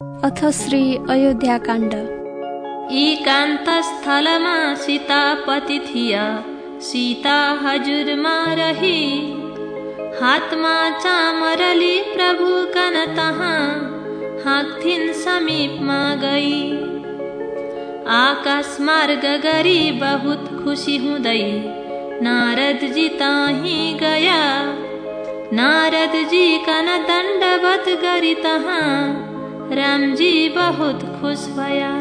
अथ श्री अयोध्याकाण्ड। एकान्तस्थलमा सीतापति थिया सीता हजुरमा रही हातमा चामरली प्रभु कन तहाँ हाँक्थिन् समीपमा गई आकाश मार्ग गरी बहुत खुसी हुँदै नारदजी ताही गया नारदजी कन दण्डवत गरी तहाँ रामजी बहुत खुश भया।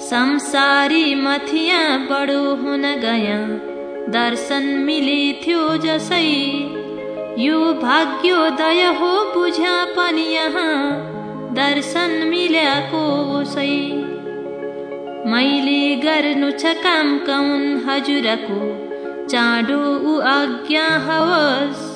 संसारी मथिया बडो हुन गया। दर्शन मिले थियो जसै। यो भाग्योदय हो बुझ्या पनि यहाँ। दर्शन मिल्याको ओसै मैले गर्नु छ काम कौन हजुरको। चाँडो उ आज्ञा हवस्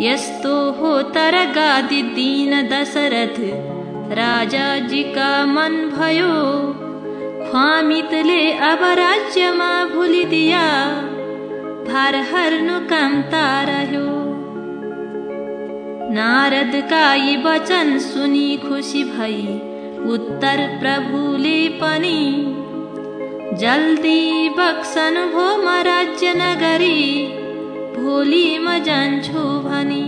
यस्तो हो तर गादी दीन दशरथ राजाजीका मन भयो। ख्वामितले अब राज्यमा भुलिदिया भार हर्नु काम तारह्यो नारदका यी वचन सुनि खुसी भई उत्तर प्रभुले पनि। जल्दी बक्सनु भो म राज्य नगरी भोलि म जान्छु भनी।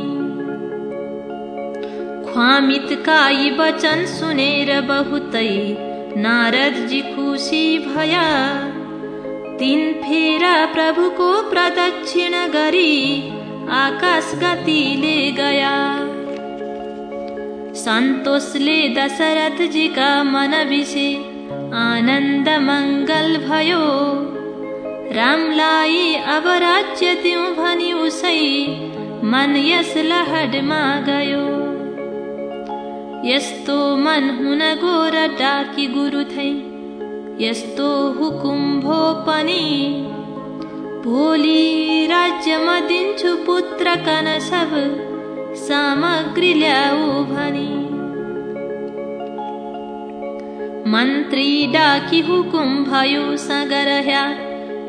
ख्वामितका यी वचन सुनेर बहुतै नारदजी खुसी भया। तिन फेरा प्रभुको प्रदक्षिण गरी आकाश गतिले गया। सन्तोषले मन विषे आनन्द मङ्गल भयो। रामलाई अब राज्य दिउँ भनी उसै मन यस लहडमा गयो यस्तो मन हुन गोर डाकी गुरु थै यस्तो हुकुम भो पनि भोलि राज्यमा दिन्छु पुत्र कन सब सामग्री ल्याऊ भनी। मन्त्री डाकी हुकुम भयो सगरह्या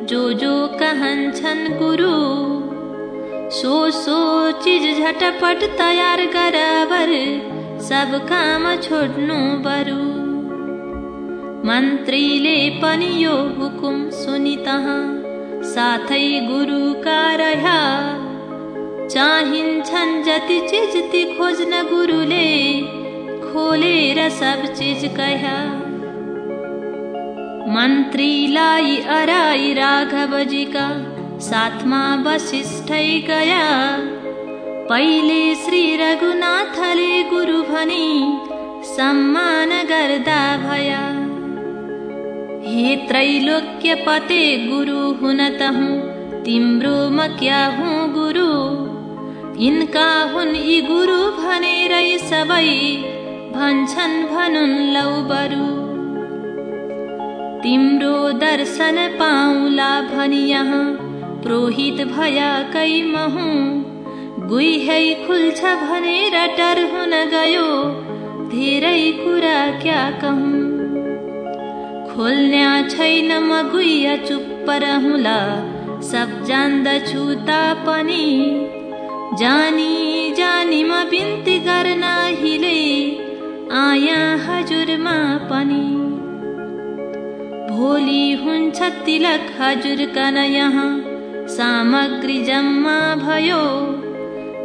जो जो कहन्छन् गुरु। सो सो चिज झटपट तयार गराबर सब काम छोड्नु बरु। मन्त्रीले पनि यो हुकुम सुनि तहाँ साथै गुरुका रह्या। चाहिन्छन् जति चिज ती खोज्न गुरुले खोलेर सब चिज कह्या मन्त्रीलाई अराई राघवजीका साथमा वशिष्ठै गया पहिले श्री रघुनाथले गुरु भनी सम्मान गर्दा भया। हे त्रैलोक्य पते गुरु हुन तहु तिम्रो म क्या हुँ गुरु। यिनका हुन् यी गुरु भनेरै सबै भन्छन् भनुन् लौ बरु। तिम्रो दर्शन पाउला भनी यहाँ। प्रोहित भया कै महु। गुहे खुल्छ भनेर डर हुन गयो। धेरै कुरा क्या कहूँ। खोल्न्या छैन म गुइया चुप्प रहुला सब जान्दछु पनि। जानी जानी म बिन्ती गर्न हिले। आया हजुरमा पनि। भोलि हुन्छ तिलक हजुरका यहाँ सामग्री जम्मा भयो।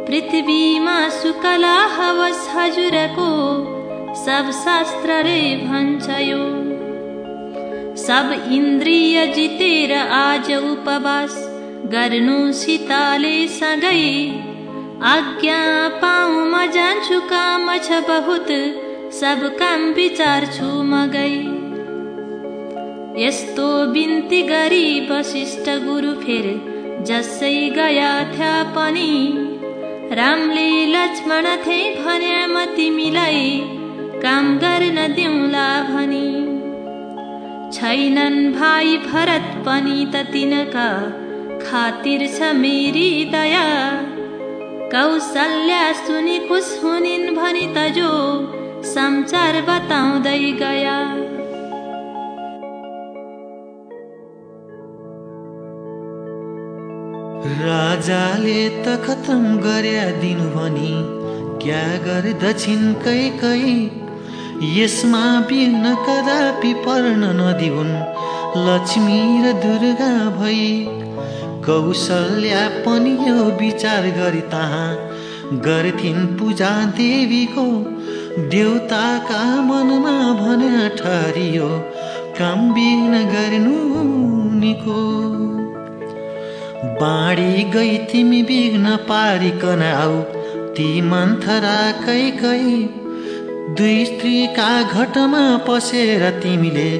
पृथ्वीमा सुकला हवस हजुरको। सब शास्त्रले भन्छ यो सब इन्द्रिय जितेर आज उपवास। गर्नु सीताले सँगै। आज्ञा पाऊ म जान्छु काम छ बहुत। सब काम विचार्छु मगै यस्तो बिन्ती गरी वशिष्ठ गुरु फेर जसै गया थ्या पनि। रामले लक्ष्मण थे भन्या म तिमीलाई काम गर्न दिउँला भनी। छैनन् भाइ भरत पनि त तिनका खातिर छ मेरी दया। कौशल्या सुनि खुस हुनिन् भनी त जो समाचार बताउँदै गया। राजाले त खतम गर्या दिनु भनी क्या गर्दछिन् कै कै? यसमा बिघ्न कदापि पर्न नदिउन् लक्ष्मी र दुर्गा भई कौशल्या पनि यो विचार गरी तहाँ गर्थिन् पूजा देवीको। देउताका मनमा भने ठहरियो काम बिघ्न गर्नु निको। बाँडी गई तिमी बिघ्न पारिकन आऊ। ती मन्थरा कै कै। दुई स्त्रीका घटमा पसेर तिमीले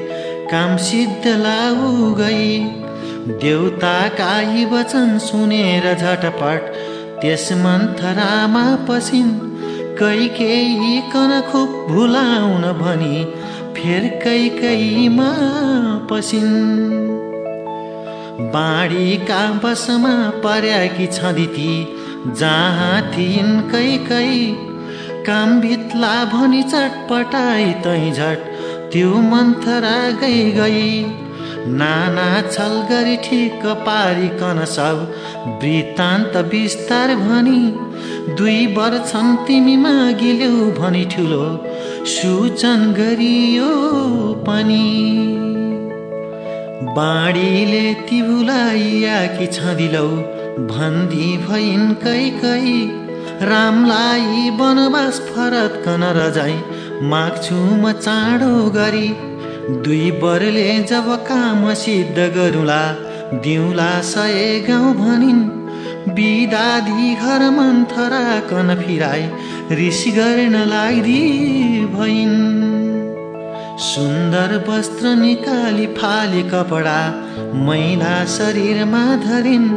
काम सिद्ध लाऊ गई। देउताका यी वचन सुनेर झटपट त्यस मन्थरामा पसिन्। कैकेयी कन खुब भुलाउन भनी फेर कैकैमा पसिन्। बाढीका बसमा पर्याकी छँदिती जहाँ थिइन् कैकै काम भित्ला भनी चटपटाई तै झट। त्यो मन्थरा गई गई। नाना छल गरी ठिक पारिकन सब। वृत्तान्त विस्तार भनी। दुई वर छन् तिमी मागिल्यौ भनी ठुलो। सूचन गरियो पनि। बाँडीले कि छँदिलौ भन्दी भइन् कै कै। रामलाई वनवास फरत कन रजाई माग्छु म चाँडो गरी। दुई बरले जब काम सिद्ध गरुला दिउला सय गाउँ भनिन् बिदादी घर मन्थरा कन फिराई रिस गर्न लागि भइन्। सुन्दर वस्त्र निकाली फाली कपडा मैला शरीरमा धरिन्।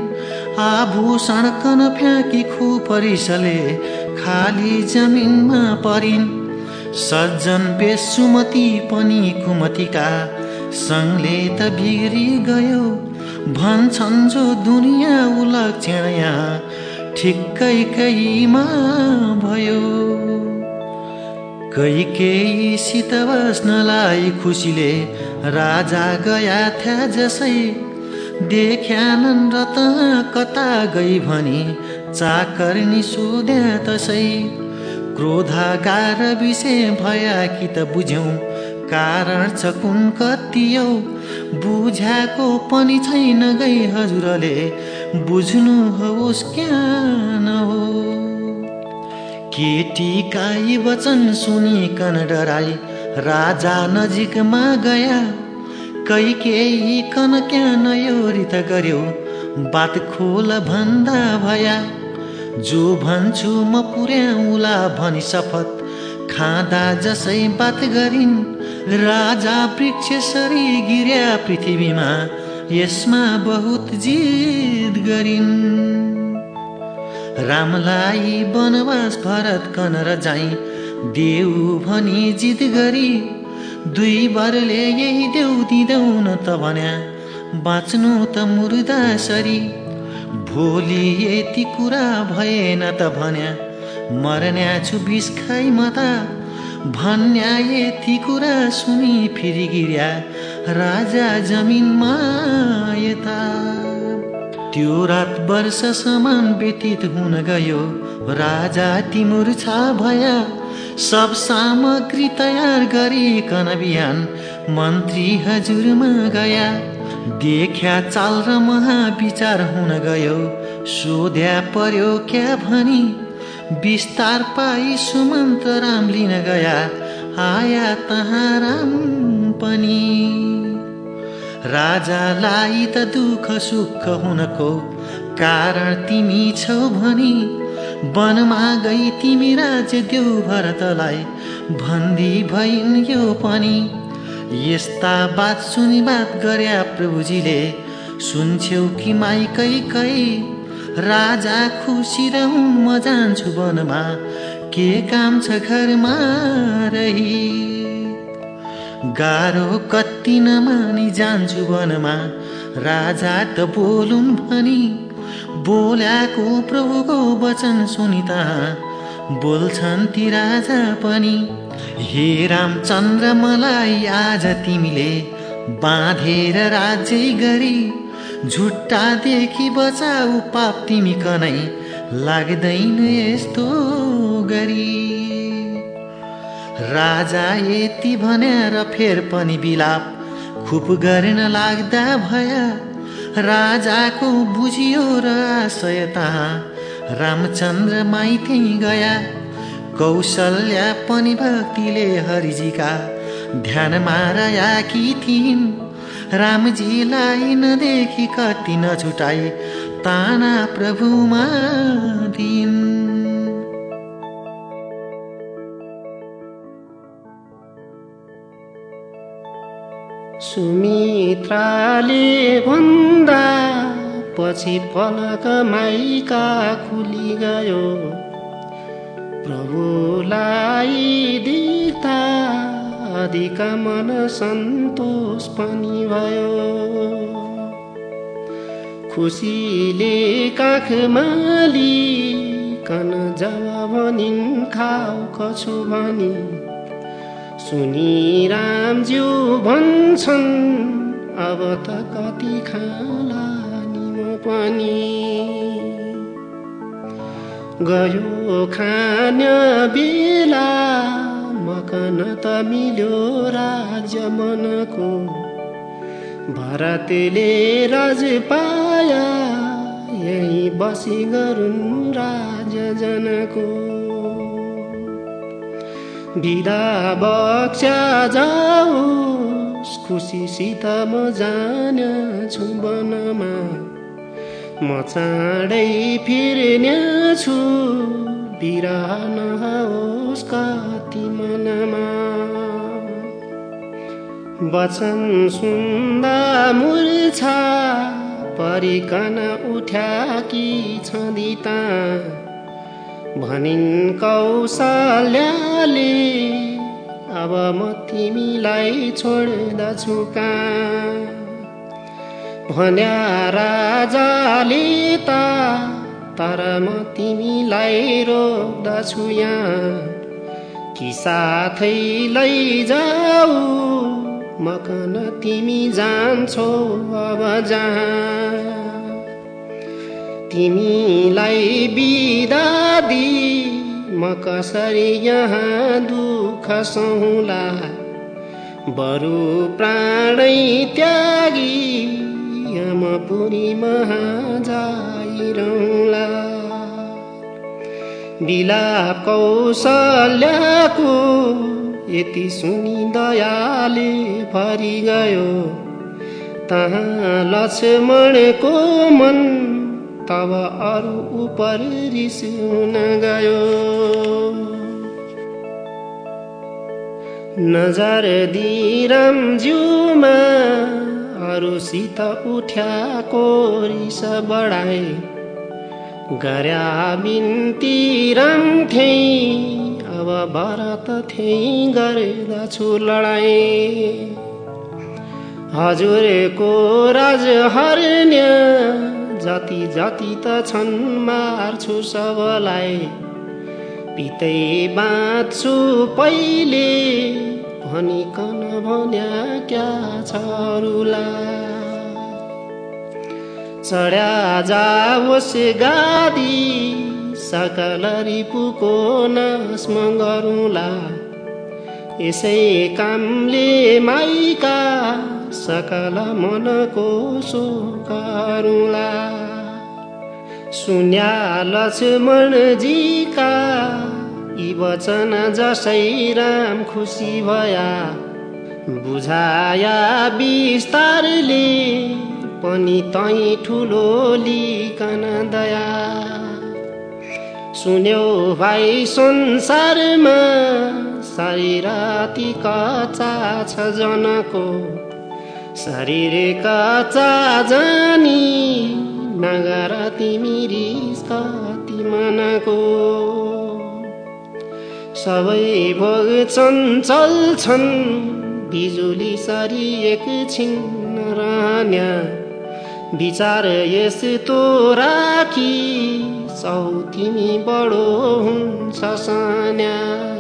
आभूषण कन फ्याँकी खुपरिसले खाली जमिनमा परिन्। सज्जन बेसुमती पनि कुमतीका सङ्गले त बिग्री गयो। भन्छन् जो दुनियाँ उलक्षण यहाँ ठिक्कै कैमा भयो कैकेयीसित बस्नलाई खुसीले राजा गया थ्या जसै। देख्यानन् रत कता गई भनी चाकर्नी सोध्या तसै। क्रोधागार विषय भया कि त बुझ्यौँ कारण छ कुन कतियौ बुझाएको पनि छैन गई हजुरले बुझ्नुहोस् क्या हो। केटीका यी वचन सुनिकन डराई राजा नजिकमा गया। केही कन क्या नयोरित गर्यो बात खोल भन्दा भया। जो भन्छु म पुर्याउला भनी शपथ खाँदा जसै बात गरिन् राजा वृक्षसरी गिर्या पृथ्वीमा यसमा बहुत जिद गरिन्। रामलाई वनवास भरत कनर जाई। देऊ भनी जिद गरी दुई बारले यही देउ दिँदैन त भन्या। बाँच्नु त मुर्दासरी भोलि यति कुरा भएन त भन्या। मर्न्या छु बिस खाइ म त भन्या यति कुरा सुनि फेरि गिर्या राजा जमिनमा यता त्यो रात वर्षसम्म व्यतीत हुन गयो। राजा तिमुर छ भया। सब सामग्री तयार गरिकन बिहान मन्त्री हजुरमा गया। देख्या चाल र महाविचार हुन गयो। सोध्या पर्यो क्या भनी। विस्तार पाई सुमन्त राम लिन गया। आया तहाँ राम पनि। राजालाई त दुःख सुख हुनको कारण तिमी छौ भनी वनमा गई तिमी राज्य देऊ भरतलाई। भन्दी भइन् यो पनि। यस्ता बात सुनि बात गर्या प्रभुजीले सुन्छौ कि माइकै कै राजा खुसी रहँ म जान्छु वनमा के काम छ घरमा रही। गाह्रो कति नमानी जान्छु वनमा। राजा त बोलुन् भनी बोल्याको प्रभुको वचन सुनि त। बोल्छन् ती राजा पनि हे रामचन्द्र मलाई आज तिमीले बाँधेर राज्य गरी झुट्टादेखि बचाऊ पाप तिमी कनै लाग्दैन यस्तो गरी। राजा यति भनेर फेर पनि बिलाप खुप गर्न लाग्दा भया। राजाको बुझियो र आशय तहाँ। रामचन्द्र माइती गया। कौशल्या पनि भक्तिले हरिजीका ध्यानमा रयाकी थिइन्। रामजीलाई नदेखि कति नछुटाई ताना प्रभुमा दिन सुमित्राले भन्दा पछि पलक माइका खुली गयो। प्रभुलाई देख्दा अधिक मन सन्तोष पनि भयो। खुसीले काखमा लिकन जब भनिन् खाउ भनी सुनि रामज्यू भन्छन् अब त कति खाला निम पनि। गयो खान बेला मकन त मिल्यो राज्य मनको। भरतले राज पाया यही बसी गरुन् राज जनको बिदा बक्स्या जाओस् खुसीसित म जान्छु वनमा। म चाँडै फिर्ने छु बिरह नहोस् कति मनमा। वचन सुन्दा मुर्छा परिकन उठ्याकी छँदिता। भनिन् कौशल्याले अब म तिमीलाई छोड्दछु कहाँ? भन्या राजाले त तर म तिमीलाई रोक्दछु यहाँ। कि साथै लैजाऊ मकन तिमी जान्छौ अब जहाँ? तिमीलाई बिदा दि। म कसरी यहाँ दुःख सहुला? बरु प्राणै त्यागी यमपुरी महाजाइरौला बिलाप कौशल्याको यति सुनि दयाले भरि गयो तहाँ लक्ष्मणको मन तब अरू उपर रिस गयो नजर दिरामज्यूमा अरूसित उठ्याको रिस बढाए गर्या बिन्ती राम्थे अब भरत थिएँ गर्दछु लडाइँ हजुरको राज हर्न्य जति जति त छन् मार्छु सबलाई। पितै बाँच्छु पहिले भनिकन भन्या क्या छरुला चढ्या जाओस् गादी सकल रिपुको नाशम गरौँला यसै कामले माइका सकल मनको सुकारुला सुन्या लक्ष्मणजीका यी वचन जसै राम खुसी भया। बुझाया बिस्तारले पनि तै ठुलो लिकन दया। सुन्यो भाइ संसारमा शरीर ती कचा छ जनको शरीर कचा जानी नगर तिमी रिस कति मनको। सबै भोग चञ्चल छन् बिजुली सरी एकछिन रहन्या। विचार यस्तो राखी सौ तिमी बडो हुन्छ सान्या।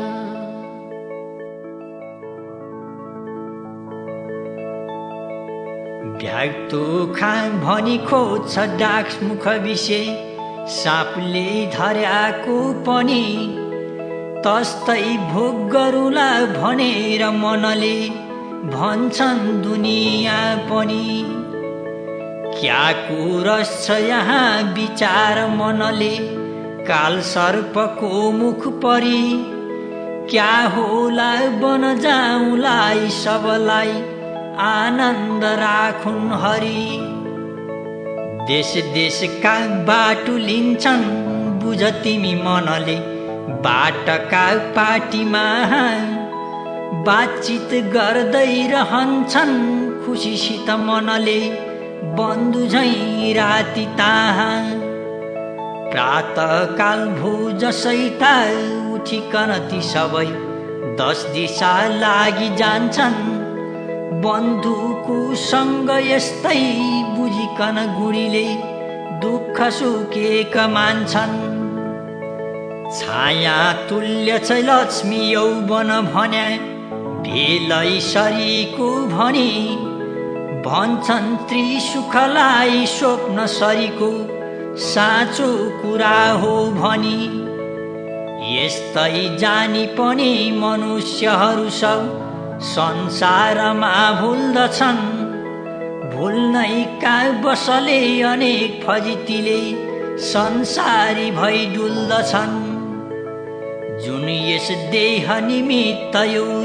भ्याक्तो खाङ भनी खोज्छ डाक्स मुख विषय। सापले धर्याको पनि तस्तै भोग गरुला भनेर मनले भन्छन् दुनियाँ पनि। क्याको रस छ यहाँ विचार मनले काल सर्पको मुख परी। क्या होला बन जाउँलाई सबलाई आनन्द राखुन् हरि। देश देशका बाटो लिन्छन् बुझ तिमी मनले। बाटका पार्टीमा बातचित गर्दै रहन्छन् खुसीसित मनले। बन्धु झै राति ताहा। प्रातकाल भो उठिकन ती सबै दस दिशा लागि जान्छन् बन्धुको सँग यस्तै बुझिकन गुडीले दुःख सुखेक मान्छन्। छाया तुल्य छ लक्ष्मी यौवन भन्या भेलै शरीको भनी भन्छन् त्रिसुखलाई स्वप्न सरीको साँचो कुरा हो भनी। यस्तै जानी पनि मनुष्यहरू सब संसारमा भुल्दछन्। भुल्नै का बसले अनेक फजितीले संसारी भई डुल्दछन् जुन यस देह निमित्त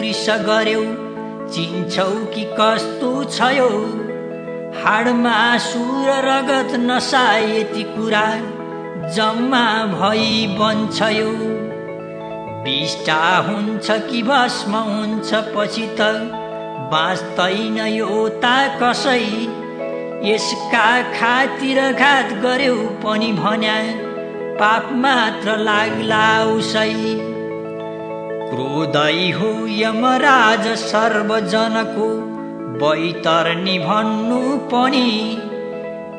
रिस गर्यौ चिन्छौ कि कस्तो छ हाडमा सुर रगत नसा यति कुरा जम्मा भई बन्छ विष्टा हुन्छ कि भस्म हुन्छ पछि त बाँच्दैन यो ता कसै। यसका खातिर घात गर्यो पनि भन्या पाप मात्र लाग्ला उसै। क्रोधै हो यमराज सर्वजनको बैतरनी भन्नु पनि।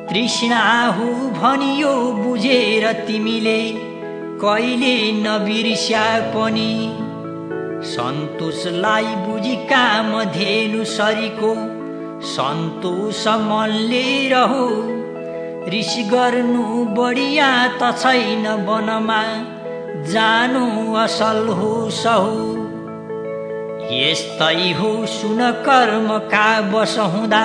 तृष्णा हो भनियो बुझेर तिमीले। कहिले नबिर्स्या पनि सन्तोषलाई बुझी काम धेनु सरीको सन्तोष मनले रहो। रिस गर्नु बढिया त छैन वनमा जानु असल हो सहो। यस्तै हो सुन कर्मका बस हुँदा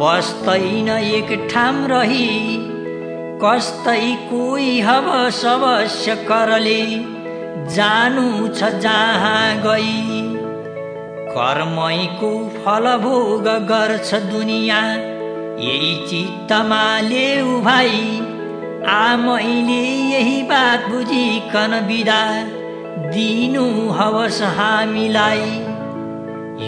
बस्दैन एक ठाम रही। कस्तै कोही हव अवश्य करले। जानु छ जहाँ गई। कर्मैको फल भोग गर्छ दुनियाँ। यही चित्तमा लेउ भाइ। आ मैले यही बात बुझिकन बिदा। दिनु हवस हामीलाई।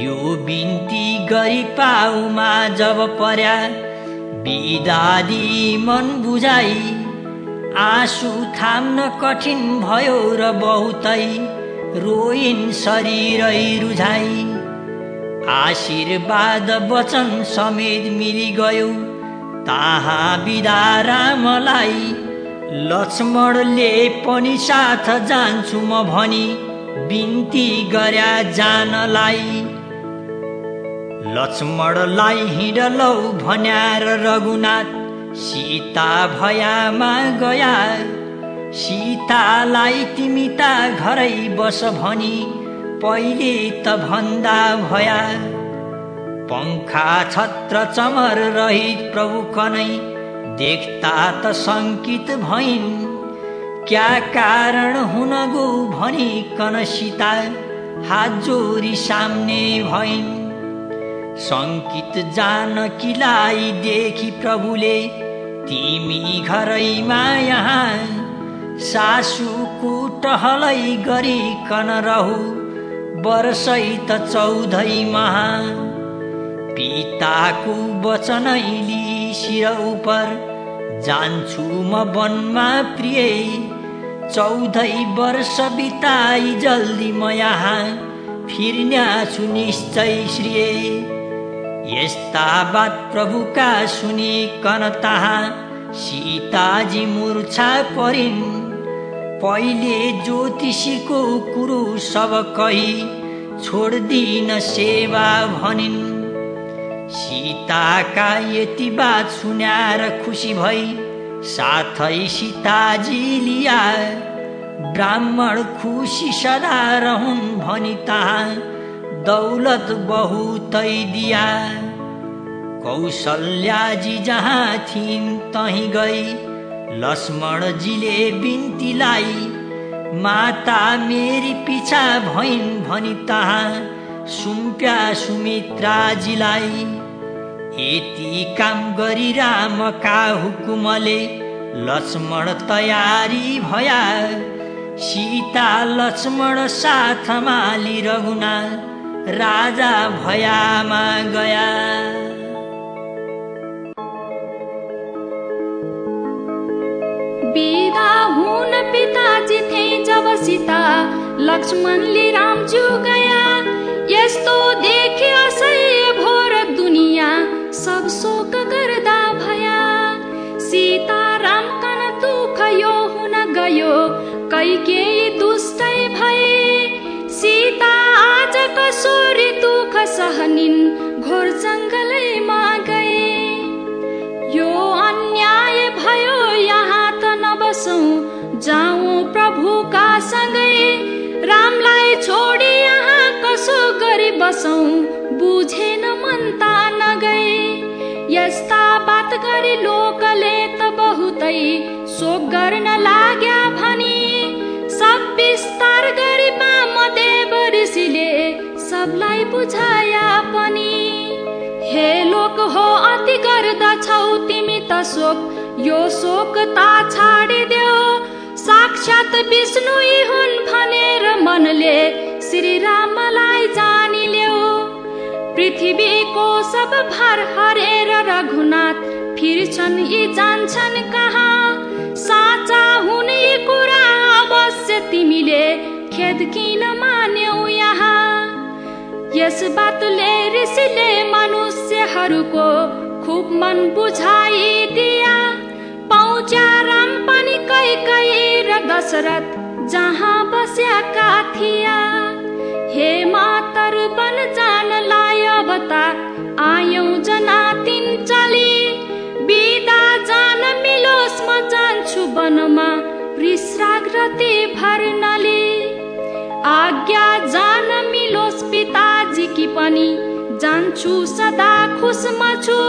यो बिन्ती गरी पाउमा जब पर्या बिदादी मन बुझाइ आँसु थाम्न कठिन भयो र बहुतै रोइन् शरीरै रुझाइ आशीर्वाद वचन समेत मिली गयो ताहा बिदा रामलाई। लक्ष्मणले पनि साथ जान्छु म भनी बिन्ती गर्या जानलाई। लक्ष्मणलाई हिँडलौ भन्यार रघुनाथ। सीता भयामा गया। सीतालाई तिमी त घरै बस भनी पहिले त भन्दा भया। पङ्खा छत्र चमर रहित प्रभु कनै देख्दा त शङ्कित भइन्। क्या कारण हुन गो भनी कन सीता हात जोरी सामने भइन्। सङ्कित जानकीलाई देखि प्रभुले? तिमी घरैमा यहाँ सासुको टहलै गरिकन रहु वर्षै त चौधै महा। पिताको वचनै शिर उपर जान्छु म वनमा प्रिय चौधै वर्ष बिताई जल्दी म यहाँ फिर्न्याछु निश्चय श्रिय। यस्ता बात प्रभुका सुनिकन तहाँ। सीताजी मुर्छा परिन्। पहिले ज्योतिषीको कुरो सब कही। छोडिदिन सेवा भनिन्। सीताका यति बात सुन्याएर खुसी भई। साथै सीताजी लिया। ब्राह्मण खुसी सदा रहन् भनी दौलत बहुतै दिया। कौशल्याजी जहाँ थिइन् तहीँ गई। लक्ष्मणजीले बिन्तीलाई माता मेरी पिछा भइन् भनी तहाँ। सुम्प्या सुमित्राजीलाई यति काम गरी रामका हुकुमले लक्ष्मण तयारी भया। सीता लक्ष्मण साथमा रघुना। राजा भयामा गया। बिदा हुन पिताजी थिए जब सीता लक्ष्मणले रामजु गया। यस्तो देखे असह्य भोर दुनियाँ सब शोक गर्दा भया। सीता राम कन दुख यो हुन गयो कैकेयी दुष्टै भए कसोरी दुख सहनिन् घोर जङ्गलैमा गए यो अन्याय भयो यहाँ त नबसौँ। जाउँ प्रभुका सँगै। रामलाई छोडी यहाँ कसो गरी बसौँ? बुझेन मन ता नगए यस्ता बात गरी लोकले त बहुतै। शोक गर्न लाग्या सबलाई बुझाया पनि। हे लोक हो अति गर्दछौ तिमी त शोक। यो शोक ता छाडिदेऊ। साक्षात विष्णु हुन् भनेर मनले श्री रामलाई जानिल्यो पृथ्वीको सब भार हरेर रघुनाथ फिर्छन् यी जान्छन् कहाँ? साचा हुने कुरा अवश्य तिमीले खेद किन मान्यौ यहाँ? यस बातले ऋषिले मनुष्यहरूको खुब मन बुझाइदिया। पौच्या राम पनि कै कै र दशरथ जहाँ बस्याका थिया। हे मातर बन जान लाय अवतार आयौँ जना तिन चली। बिदा जान मिलोस् म जान्छु वनमा विश्राग्रते भर्नले आज्ञा जान मिलोस् पिताजी कि पनि जान्छु सदा खुसमा छु।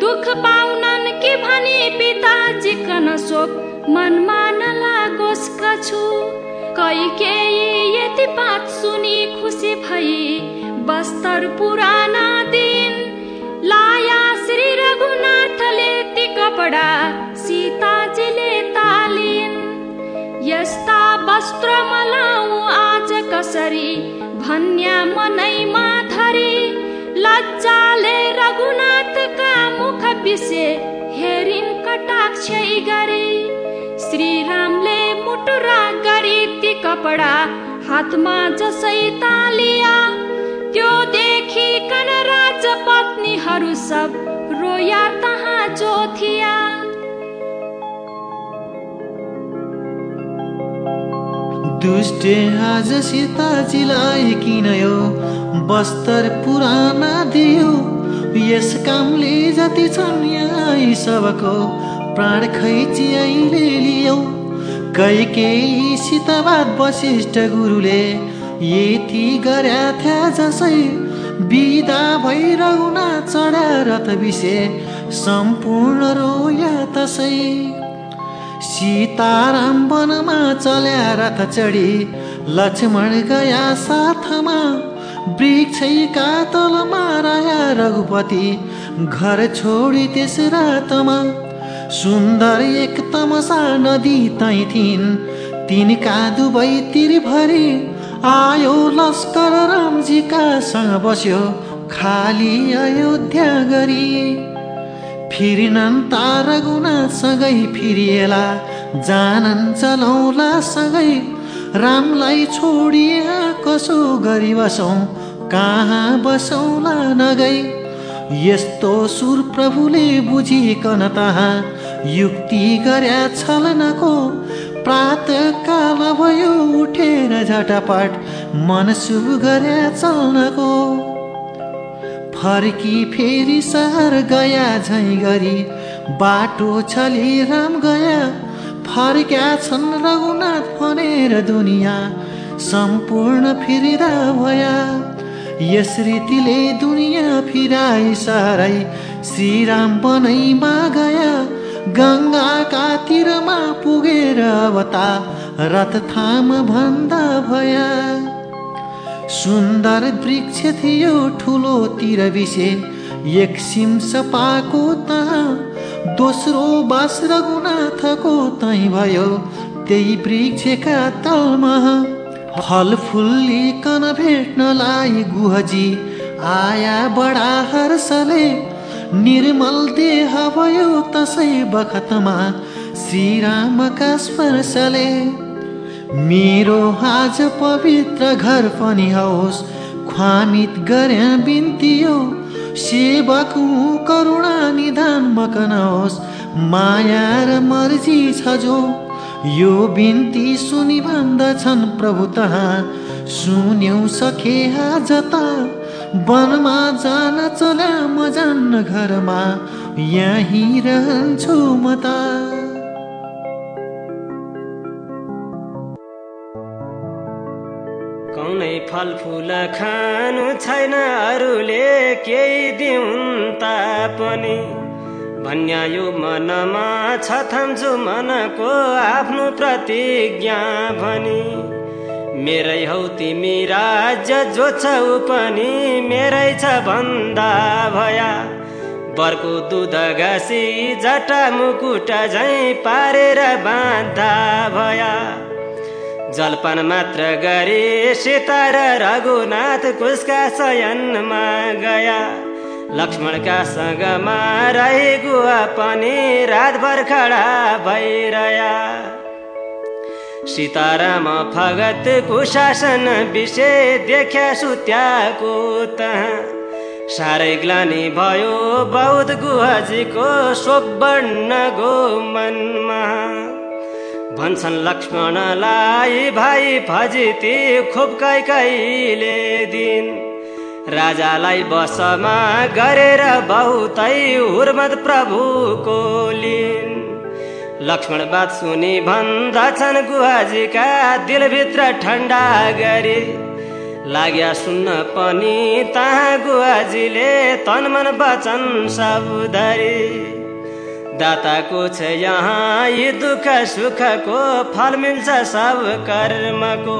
दुख पाउनन् कि भनी पिताजी कन शोक मनमा नलागोस् कछु कैकेयी यति बात सुनि खुसी भई बस्तर पुराना दिन। लाया श्री रघुनाथले ती कपडा सीताजीले तालिन्। यस्ता वस्त्र मलाउ आज कसरी भन्या मनैमा लज्जाले रघुनाथका मुख विषे हेरिन् कटाक्षै गरे श्रीरामले मुटुरा गरी ती कपडा हातमा जसै तालिया। त्यो देखिकन राजपत्नीहरू सब रोया तहाँ जोथिया। दुष्टे आज सीताजीलाई किन यो? बस्तर पुराना दियो। यस कामले जति छन् यहाँ सबको प्राण खैची अहिले लियो। कैकेयी सीतावाद वशिष्ठ गुरुले यति गर्या थिया जसै बिदा भइरहना चढा रथ विषे सम्पूर्ण रोया तसै। सीताराम वनमा चल्या रथ चढी लक्ष्मण गया साथमा वृक्षैका तलमा राया रघुपति घर छोडी त्यस रातमा। सुन्दर एक तमसा नदी तै थिइन् तिनका दुवैतिर भरि आयो लस्कर रामजीका सँग बस्यो खाली अयोध्या गरी। फिरिनन् तारा गुनासँगै फिरिएला जानन् चलाउला सँगै। रामलाई छोडी कसो गरी बसौँ कहाँ बसौँला नगई यस्तो सुर प्रभुले बुझिकन तहाँ युक्ति गर्या छलनको। प्रात काल भयो उठेर झटपट मन शुभ गर्या चल्नको। फर्की फेरि सहर गया झै गरी बाटो छली राम गया। फर्क्या छन् रघुनाथ भनेर दुनियाँ सम्पूर्ण फिरिँदा भया। यस रीतिले दुनियाँ फिराई सहरै श्रीराम बनैमा गया। गङ्गाका तिरमा पुगेर अवता रथ थाम भन्दा भया। सुन्दर वृक्ष थियो ठुलो तिर विषे एक सिम्स पाको तहाँ दोस्रो बास रघुनाथको तै भयो। त्यही वृक्षका तलमा फल फुल्लिकन भेट्नलाई गुहजी। आया बडा हर्षले निर्मल देह भयो तसै बखतमा। श्रीरामका स्पर्शले मेरो आज पवित्र घर पनि होस् ख्वामित गरे बिन्ती यो सेवक करुणा निधान मकनहोस् माया र मर्जी छ जो। यो बिन्ती सुनि भन्दछन् प्रभु तहाँ सुन्यौ सखे जता वनमा जान चल्या म जान्न घरमा यहीँ रहन्छु म त। फलफुल खानु छैन अरूले केही दिउन् तापनि भन्यायो मनमा छ थाम्छु मनको आफ्नो प्रतिज्ञा भनी। मेरै हौ तिमी राज्य जो छ पनि मेरै छ भन्दा भया। बर्को दुध घाँसी जटा मुकुट झै पारेर बाँधा भया। जलपान मात्र गरे सीता र रघुनाथ कुसका शयनमा गया। लक्ष्मणका सँगमा रहे गुवा पनि रातभर खडा भइरया सीताराम फगत कुशासन विषय देख्या सुत्याको तहाँ। साह्रै ग्लानी भयो बौद्ध गुहाजीको सोबर्ण गो मनमा। भन्छन् लक्ष्मणलाई भाइ फजिती खुब कैकैले दिन। राजालाई बसमा गरेर बहुतै हुर्मत प्रभुको लिन। लक्ष्मण बात सुनि भन्दछन् गुहाजीका दिलभित्र ठन्डा गरी। लाग्या सुन्न पनि तहाँ गुहाजीले तनमन वचन सब धरी। दाताको छ यहाँ। यी दुःख सुखको फल मिल्छ सब कर्मको।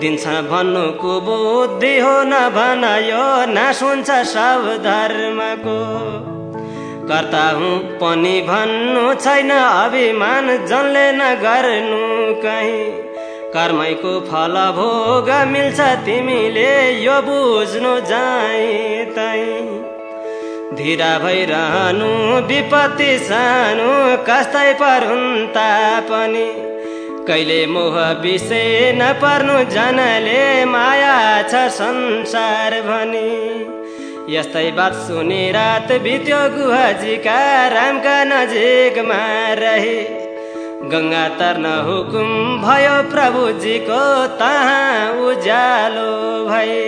दिन्छ भन्नुको बुद्धि हो नभन यो नाश हुन्छ सब धर्मको। कर्ता हुँ पनि भन्नु छैन अभिमान जनले नगर्नु कहीँ। कर्मैको फल भोग मिल्छ तिमीले यो बुझ्नु जाँ तै। धिरा भइरहनु विपत्ति सानो कस्तै परुन् तापनि कहिले मोह विषय नपर्नु जनले माया छ संसार भनी। यस्तै बात सुनि रात बित्यो गुहाजीका रामका नजिकमा रहे। गङ्गा तर्न हुकुम भयो प्रभुजीको तहाँ उज्यालो भए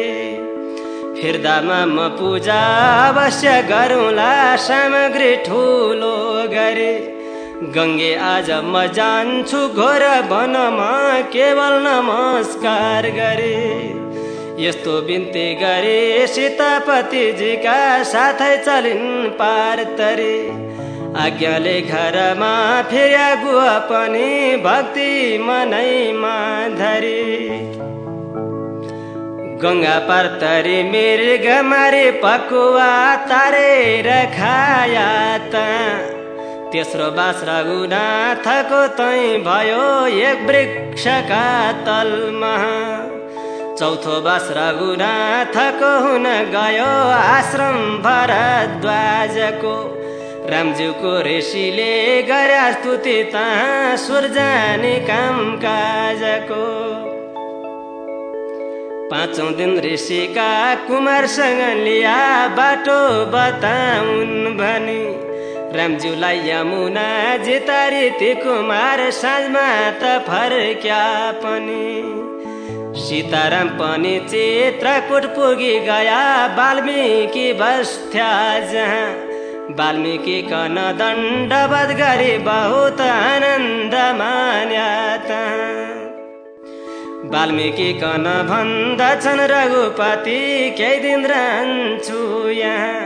फिर्दामा म पूजा अवश्य गरौँला सामग्री ठुलो गरे। गङ्गे आज म जान्छु घोर वनमा केवल नमस्कार गरे। यस्तो बिन्ती गरे सीतापतिजीका साथै चलिन् पार तरे। आज्ञाले घरमा फेरि गुवा पनि भक्ति मनैमा धरी। गङ्गा पार तरे मृग मारे पकुवा तारेर खाया त। तेस्रो बास रघुनाथको तै भयो एक वृक्षका तलमा। चौथो बास रघुनाथको हुन गयो आश्रम भरद्वाजको। रामज्यूको ऋषिले गरे स्तुति तहाँ सुरजाने काम काजको पाँचौँ दिन ऋषिका कुमारसँग लिया बाटो बताउन् भने। रामज्यूलाई यमुना जितारी ती कुमार साँझमा त फर्क्या पनि। सीताराम पनि चित्रकुट पुगी गया वाल्मिकी बस्थ्या जहाँ। वाल्मिकी कन दण्डवत गरी बहुत आनन्द मान्या वाल्मिकी कन भन्दछन् रघुपति केही दिन रहन्छु यहाँ।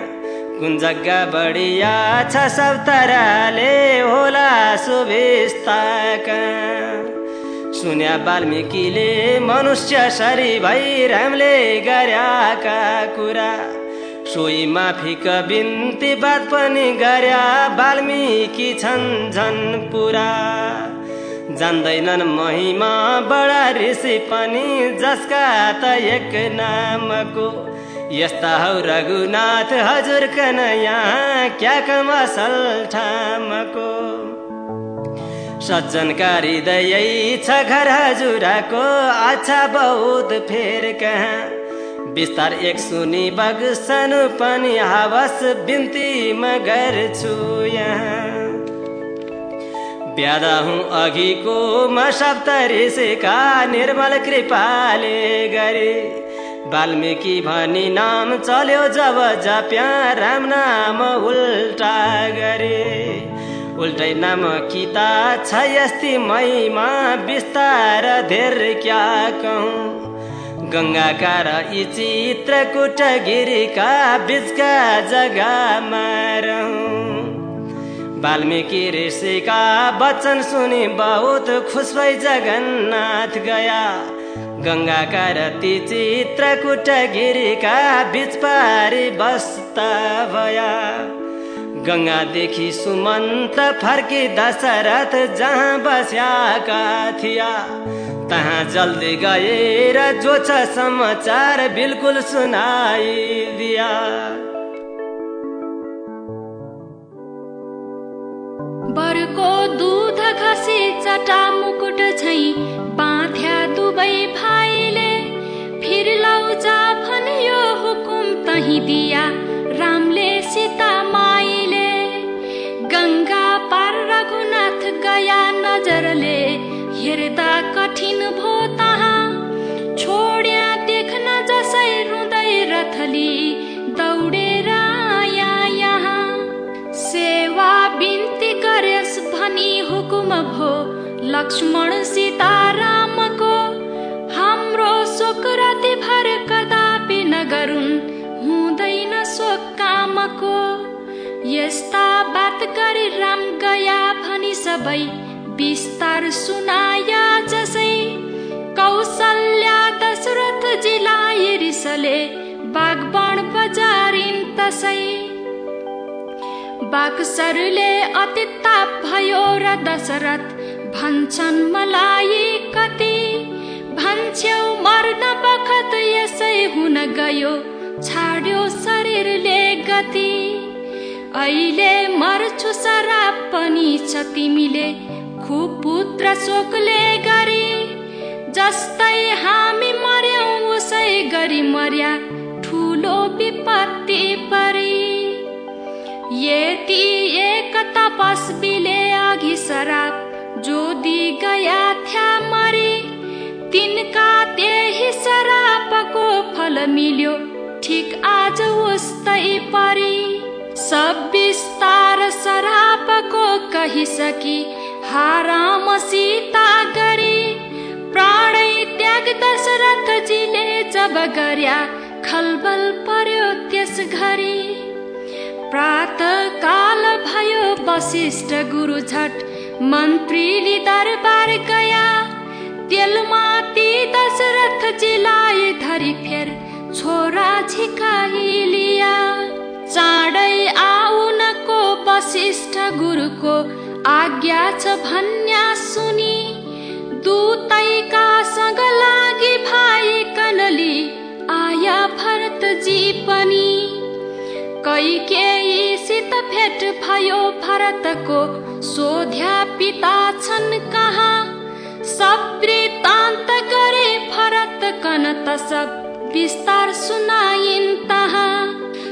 कुन जग्गा बढिया छ सब तराले होला सुविस्ताका सुन्या वाल्मिकीले मनुष्य सरी भई रामले गर्याका कुरा। सोही माफीक बिन्ती बात पनि गर्या वाल्मिकी छन् झन् पुरा। जान्दैनन् महिमा बडा ऋषि पनि जसका त एक नामको। यस्ता हौ रघुनाथ हजुर कन यहाँ क्या कम असल ठामको। सज्जनकारी दयै छ घर हजुरको अच्छा बहुत फेर कहाँ। बिस्तार एक सुनि बग्सनु पनि हवस बिन्ती म गर्छु यहाँ। ब्यादा हुँ अघिको म सप्तऋषिका निर्मल कृपाले गरे। वाल्मिकी भनी नाम चल्यो जब जप्या राम नाम उल्टा गरे। उल्टै नाम किता छ यस्ती महिमा बिस्तार धेर क्या कहूँ। गङ्गाका र यी चित्रकुट गिरीका बिचका जग्गामा रहूँ। वाल्मिकी ऋषिका वचन सुनि बहुत खुस भई जगन्नाथ गया। गङ्गाका रति चित्रकुट गिरीका बिच पारी बस्ता भया। गङ्गादेखि सुमन्त फर्की दशरथ जहाँ बस्याका थिया। तहाँ जल्दी गएर जो छ समाचार बिल्कुल सुनाइदिया। बरको दुध खसी चटा मुकुट झै। बाँध्या दुवै भाइले फिर लौजा भन्यो हुकुम तही दिया रामले सीता माइले गङ्गा पार रघुनाथ गया नजरले हेर्दा कठिन भो तहाँ। छोड्या देख्न जसै रुँदै रथली हुकुम भो लक्ष्मण सीतारामको हाम्रो शोक राति भर कदापि नगरुन् हुँदैन शोक कामको। यस्ता बात गरी राम गया भनी सबै विस्तार सुनाया जसै। कौशल्या दशरथ जिलाई रिसले बागबाण बजारिन् तसै। बाक्सरले अति ताप भयो र दशरथ भन्छन् मलाई कति भन्छौ मर्न बखत यसै हुन गयो छाड्यो शरीरले गति अहिले मर्छु सराप पनि छ तिमीले खुब पुत्र शोकले गरी जस्तै हामी मर्यौ उसै गरी मर्या ठुलो विपत्ति परी यति एक तपस्वीले अघि सराप जोदी गया थ्या मरी। तिनका त्यही सरापको फल मिल्यो ठिक आज उस्तै परी। सब विस्तार सरापको कहिसकी हाराम सीता गरी। प्राणै त्याग दशरथजीले जब गर्या खलबल पर्यो त्यस घरी। प्रात काल भयो वशिष्ठ गुरु झट मन्त्रीले दरबार गया। तेलमाती दशरथ जिलाए धरी फेर छोरा झिकाइलिया चाँडै आउनको वशिष्ठ गुरुको आज्ञा छ भन्या सुनि। दूतैका सँग लागि भाइ कनली आया भरतजी पनि। कैकेयीसित भेट भयो भरतको। सोध्या पिता छन् कहाँ? सब वृत्तान्त गरे भरत कन त सब विस्तार सुनाइन् तहाँ।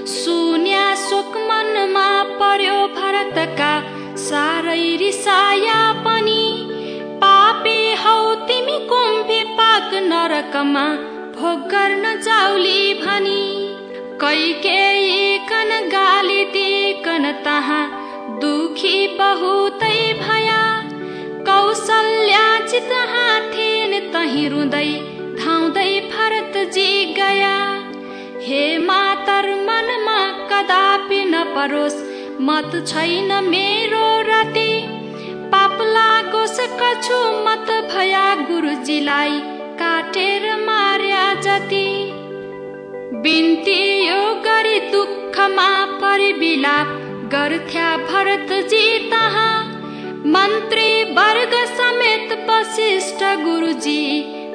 सुन्या शोक मनमा पर्यो भरतका साह्रै रिसाया पनि। पापे हौ तिमी कुम्भी पाक नरकमा भोग गर्न जाउली भनी। कैकेयी कन गाली दिकन तहाँ दुखी बहुतै भया। कौशल्या चित थिएन तही रुँदै धाउँदै भरतजी गया। हे मातर मनमा कदापि नपरोस् मत छैन मेरो रति। पाप लागोस् कछु मत भया गुरुजीलाई काटेर मार्या जति। बिन्ती यो गरी दुःखमा परिविलाप गर्थ्या भरतजी तहाँ। मन्त्री वर्ग समेत वशिष्ठ गुरुजी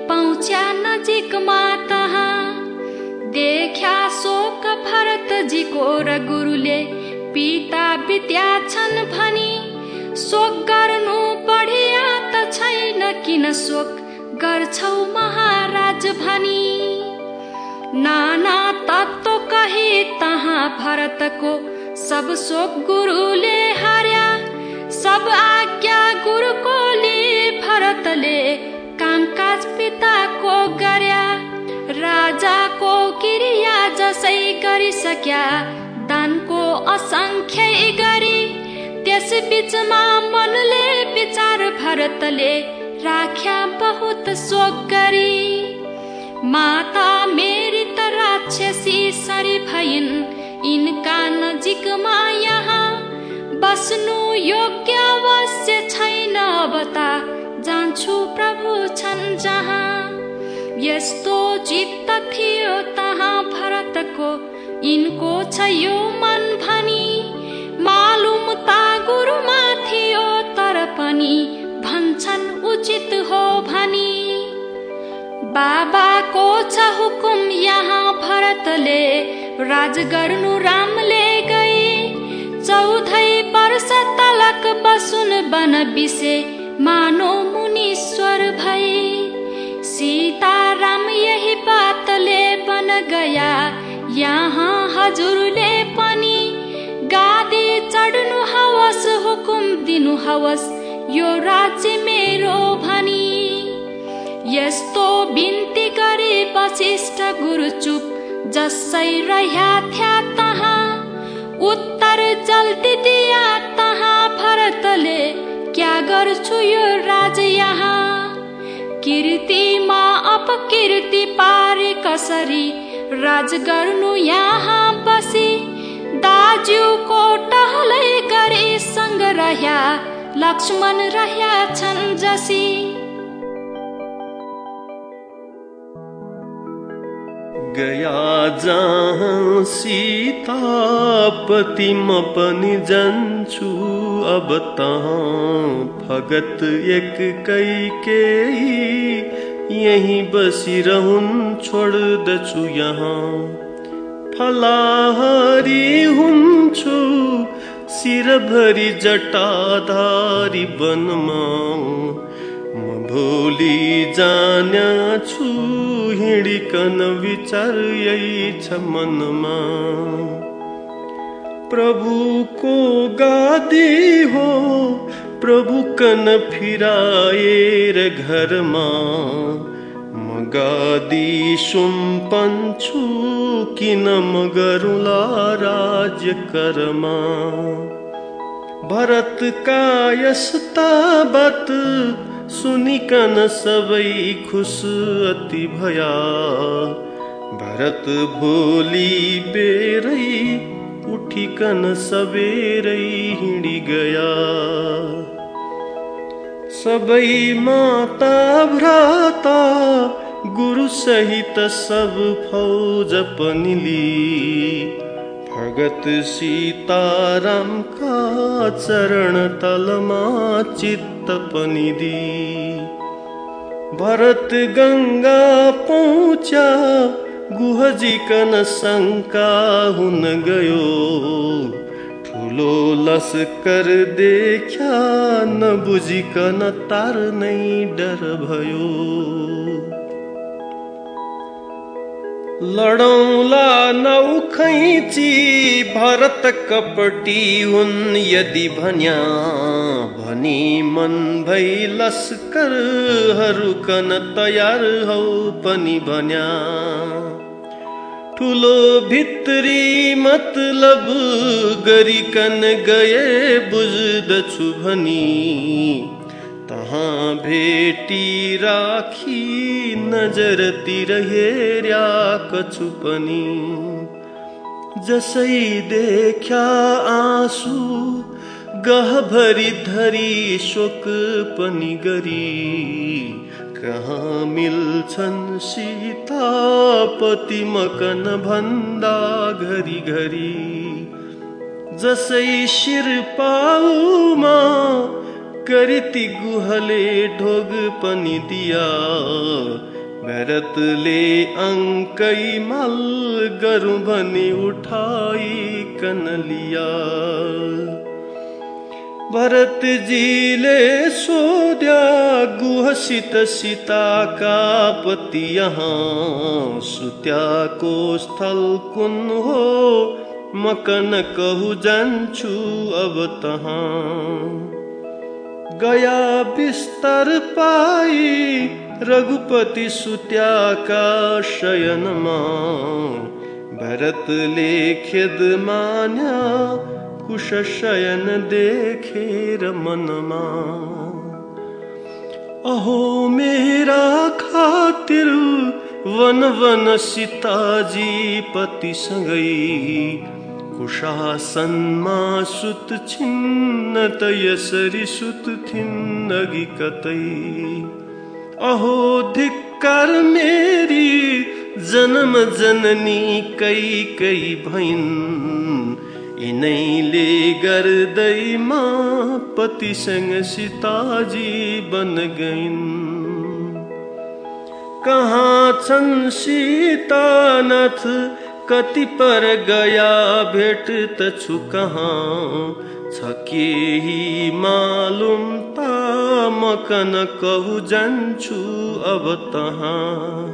पहुँच्या नजिकमा तहाँ देख्या शोक भरतजीको र गुरुले पिता विद्या छन् भनी। शोक गर्नु बढिया त छैन किन शोक गर्छौ महाराज भनी। नाना तत्व कही तहाँ भरतको सब शोक गुरुले हार्या। सब आज्ञा गुरुको लिए भरतले कामकाज पिताको गर्या। राजाको क्रिया जसै गरिसक्या दानको असङ्ख्य गरी। त्यस बिचमा मनले विचार भरतले राख्या बहुत शोक गरी। माता मेरी राक्षसी सरी भइन् यिनका नजिकमा यहाँ बस्नु योग्य अवश्य छैन अवता। जान्छु प्रभु छन् जहाँ यस्तो चित्त थियो तहाँ भरतको। यिनको छ यो मन भनी मालुम ता गुरुमा थियो तर पनि भन्छन् उचित हो भनी। बाबाको छ हुकुम यहाँ भरतले राज गर्नु रामले गए चौधै वर्ष तलक बसुन बन बिसे मानो मुनीश्वर भए सीता राम यही बातले बन गया यहाँ हजुरले पनि। गादी चढ्नु हवस हुकुम दिनु हवस यो राज्य मेरो भनी। यस्तो बिन्ती गरे वशिष्ठ गुरु चुप जसै रह्या तहाँ। उत्तर जल्दी दिया तहाँ भरतले क्या गर्छु यो राज यहाँ? कीर्तिमा अपकीर्ति पारे कसरी राज गर्नु यहाँ बसी? दाजुको टहलै गरे सँग रह्या लक्ष्मण रह्या छन् जसी। गया जहाँ म पनि जान्छु। अब तहाँ भगत एक कैके यही बसिरहन् छोड्दछु यहाँ। फलाहारी हुन्छु शिरभरि जटाधारी वनमा भोलि जान्या छु हिँडिकन विचार यही छ मनमा। प्रभुको गादी हो प्रभु कन फिराएर घरमा। म गादी सुम्पन्छु किन म गरुला राज्य करमा भरतका यस्ता बात सुनिकन सबै खुस अति भया। भरत भोलि बेरै उठिकन सबेरै हिँडी गया। सबै माता भ्राता गुरु सहित सब फौज पनि भगत सीतारामका चरण तलमा चित्त पनि दी भरत गङ्गा पहुँचा गुहजिकन शङ्का हुन गयो। ठुलो लस्कर देख्या नबुझिकन तार नै डर भयो। लडौला नौ खैची भरत कपटी हुन् यदि भन्या भनी मन भई लस्करहरू कन तयार हौ पनि भन्या। ठुलो भित्री मतलब गरिकन गए बुझ्दछु भनी। तहाँ भेटी राखी नजरतिर हेर्या कछु पनि जसै देख्या आँसु गहभरि धरी शोक पनि गरी। कहाँ मिल्छन् सीतापति मकन भन्दा घरि घरि। जसै शिर पाउमा गरिती गुहले ढोग पनि दिया। भरतले अङ्कै मल गरौँ भनी उठाइकन लिया भरतजीले सोध्या गुहसित सीताका पति यहाँ। सुत्याको स्थल कुन हो मकन कहु जान्छु अब तहाँ। गया बिस्तर पाई रघुपति सुत्याका शयनमा भरतले खेद मान्या कुश शयन देखेर मनमा अहो मेरा खातिर वन वन सीताजी पतिसँगै कुशासनमा सुत छिन्न त यसरी सुत थिन् अघि कतै। अहो धिक्कार मेरी जन्म जननी कै कै भइन्। यिनैले गर्दैमा पतिसँग सीताजी बन गइन्। कहाँ छन् सीतानाथ कति पर गया भेट त छु कहाँ? छ केही मालुम त मकन कहु जान्छु अब तहाँ?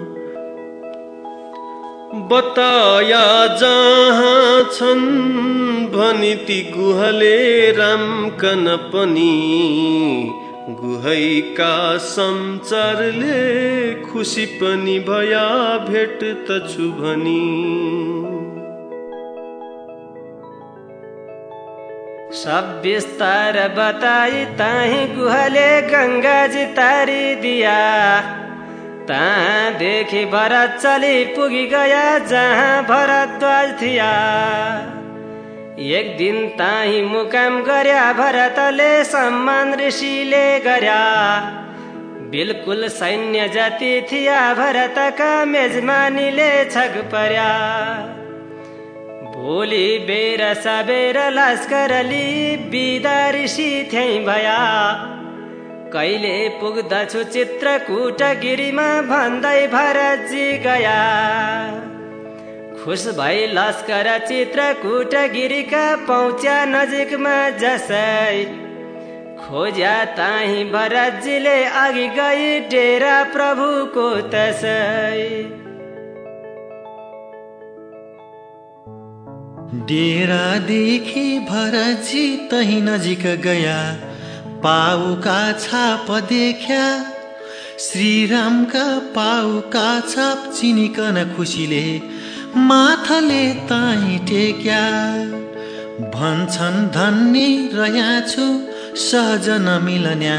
बताया जहाँ छन् भनी ती गुहले रामकन पनि। गुहैका संचारले खुसी पनि भया भेट त छु भनी सब विस्तार बताई ताही गुहले गङ्गाजी तारी दिया। तहाँ देखि भरत चली पुगी गया जहाँ भरद्वाज थिया। एक दिन ताही मुकाम गर्या भरतले सम्मान ऋषिले गर्या बिल्कुल सैन्य जाति थिया भरतका मेजमानीले छग पर्या। भोलि बेर सबेर लस्करली बिदा ऋषि थ्याइ भया। कहिले पुग्दछु चित्रकूट गिरीमा भन्दै भरतजी गया। खुस भई लस्कर चित्रकूट गिरीका पहुँच्या नजिकमा जसै। खोज्या ताही भरतजीले अघि गई डेरा प्रभुको तसै। डेरादेखि भरतजी तही नजिक गया पाउका छाप देख्या। श्रीरामका पाउका छाप चिनिकन खुसीले माथले ताही टेक्या भन्छन् रया छु सहज नमिलन्या।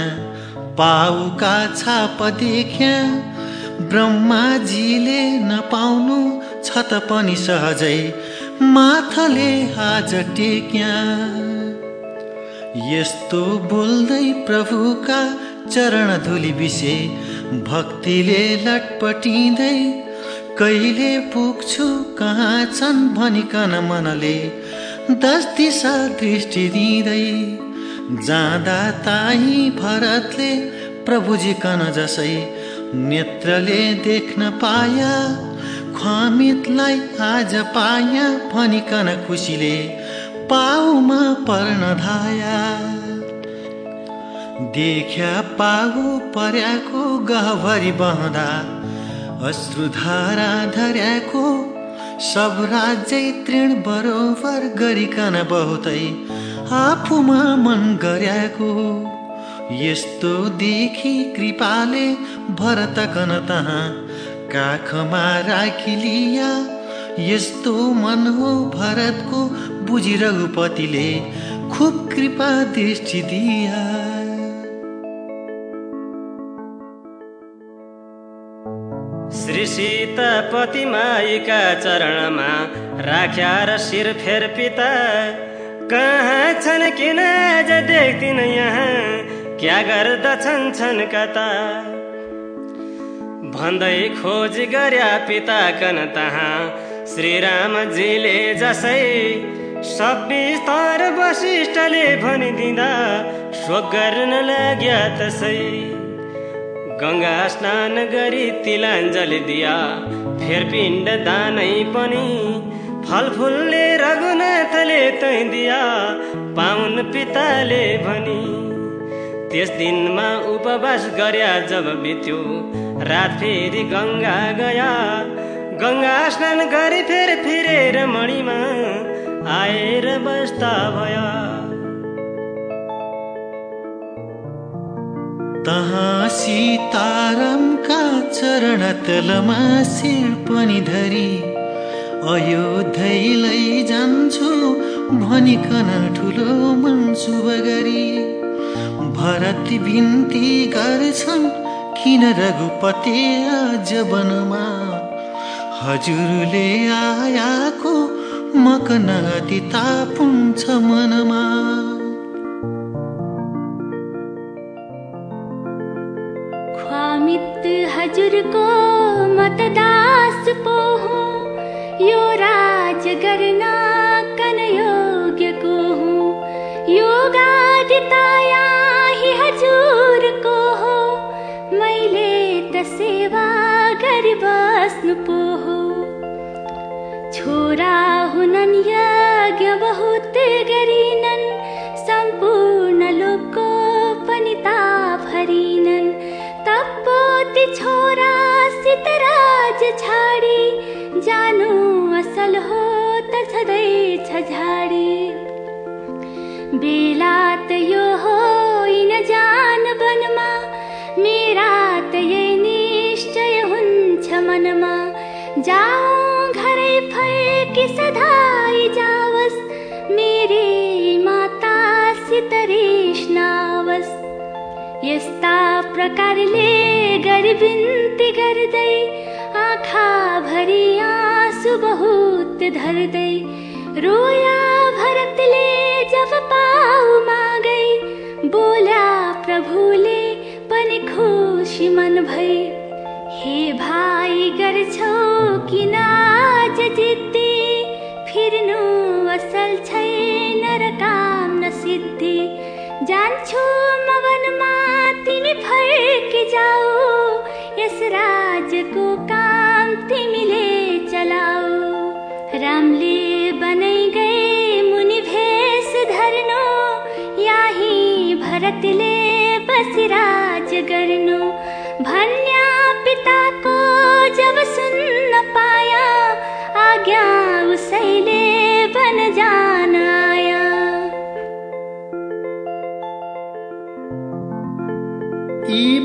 पाउका छाप देख्या ब्रह्माजीले नपाउनु छ त पनि सहजै। माथले आज टेक्या। यस्तो बोल्दै प्रभुका चरण धुली बिसे। भक्तिले लटपटिँदै कहिले पुग्छु कहाँ छन् भनिकन मनले दस दिशा दृष्टि दिँदै जाँदा ताही भरतले प्रभुजी कन जसै नेत्रले देख्न पाया ख्वामितलाई आज पाया भनिकन खुसीले पाउमा पर्न धाया। देख्या पाउ पर्याको गहभरि बहँदा अश्रुधारा धर्याको सब राज्य तृण बरोबर गरिकन बहुतै आफूमा मन गर्याको। यस्तो देखि कृपाले भरत कन तहाँ काखमा राखिलिया। यस्तो मन हो भरतको बुझी रघुपतिले खुब कृपा दृष्टि दिया। श्री सीतापति माईका चरणमा राख्या र शिर फेर पिता कहाँ छन् किन आज देख्दिन यहाँ? क्या गर्दछन् छन् कता? भन्दै खोज गर्या पिता कन तहाँ श्रीरामजीले जसै सविस्तार वशिष्ठले भनिदिँदा शोक गर्न लाग्या तसै। गङ्गा स्नान गरी तिलाञ्जली दिया। फेर पिण्ड दानै पनि फलफुलले रघुनाथले तै दिया पाउन पिताले भनी। त्यस दिनमा उपवास गर्या जब बित्यो रात फेरि गङ्गा गया। गङ्गा स्नान गरी फेर फिरेर मणिमा आएर बस्दा भया। तहाँ सीतारामका चरण तलमा शिर पनि धरी। अयोध्यै जान्छु भनिकन ठुलो मन शुभ गरी भरत बिन्ती गर्छन् किन रघुपति आज वनमा? हजुरले आयाको मकन अति तापुन्छ मनमा। ख्वामित हजुरको मतदास पोहु यो राज गर्न कन योग्यको हुँ योगादिताया हि हजुरको हो मैले त सेवा गरी बस्नु पो हो छोरा हुनन् यज्ञ बहुत गरिनन् सम्पूर्ण लोकको छोरा सितराज छाडी जानु असल हो त छँदैछ झाडी बेला त यो निश्चय मनमा। जाउँ घरै फर्की सधाई जावस् मेरी माता सितरेश नावस् यस्ता प्रकारले गरी बिन्ती गर्दै आँखा भरि आँसु बहुत धर्दै रोया भरतले जब पाउ मागै बोल्या प्रभुले पनि खुसी मन भई हे भाइ गर्छौ किन जिद्दी फिर्नु असल छैन तिमी फर्की जाऊ यस राज्यको काम तिमीले चलाऊ रामले बनाइ गए मुनि भेष धर्नु याही भरतले बसी राज गर्नु।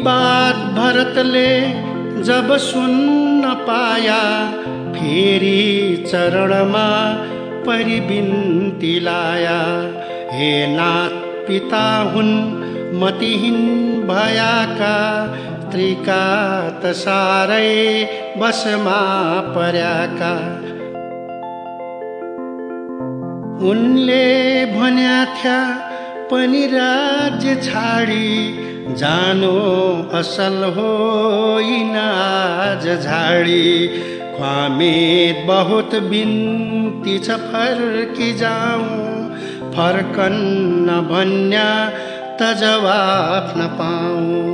बात भरतले जब सुन्न पाया फेरि चरणमा परिबिन्ती लाया। हे नाथ पिता हुन् मतिहीन भयाका त्रिका त साह्रै बसमा पर्याका। उनले भन्या थ्या पनि राज्य छाडी जानो असल होइन आज झाडी। ख्वामेत बहुत बिन्ती छ फर्की जाउँ फर्कन्न भन्या त जवाफ नपाऊ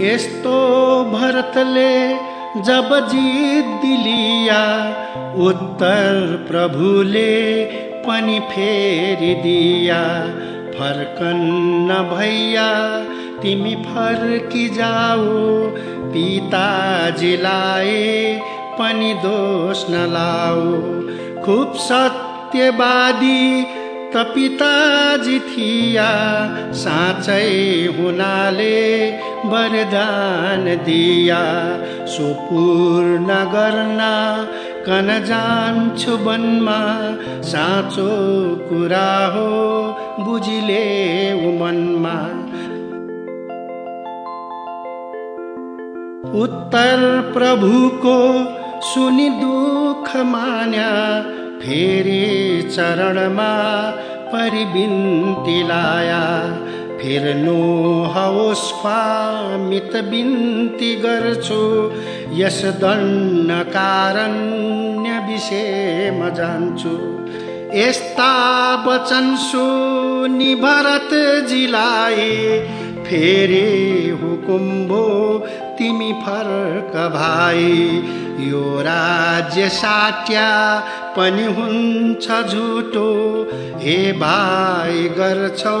यस्तो भरतले जब जित दिलिया उत्तर प्रभुले पनि फेरि दिया फर्कन्न भैया तिमी फर्की जाऊ पिताजीलाई पनि दोष नलाऊ खुब सत्यवादी त पिताजी थिया साँच्चै हुनाले वरदान दिया। सुपूर्ण गर्न कन जान्छु वनमा साँचो कुरा हो बुझिले मनमा। उत्तर प्रभुको सुनि दुःख मान्या फेरि चरणमा परिबिन्ती लाया। फिर्नु हवस् फामित बिन्ती गर्छु। यस दण्ड कारण्य विषयमा जान्छु। यस्ता वचन सुनि भरतजीलाई फेरि हुकुम्बो तिमी फर्क भाइ। यो राज्य साट्या पनि हुन्छ झुटो हे भाइ गर्छौ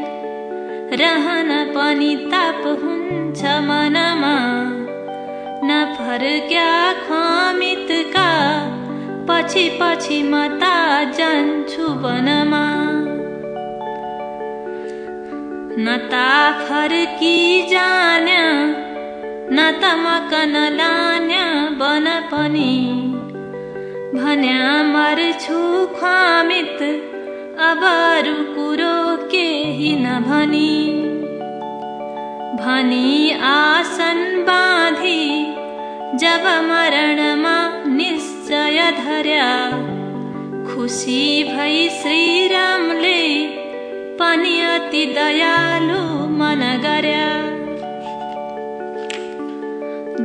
रहन पनि ताप हुन्छ मनमा। न फर्क्या ख्वामितका पछि पछि म ता जान्छु वनमा। न ता फर्की जान्या न त मकन लान्या बन पनि। भन्या मर्छु ख्वामित अब अरू कुरो केही नभनी भनी आसन बाँधी जब मरणमा निश्चय धर्या खुसी भई श्रीरामले अति दयालु मन गर्या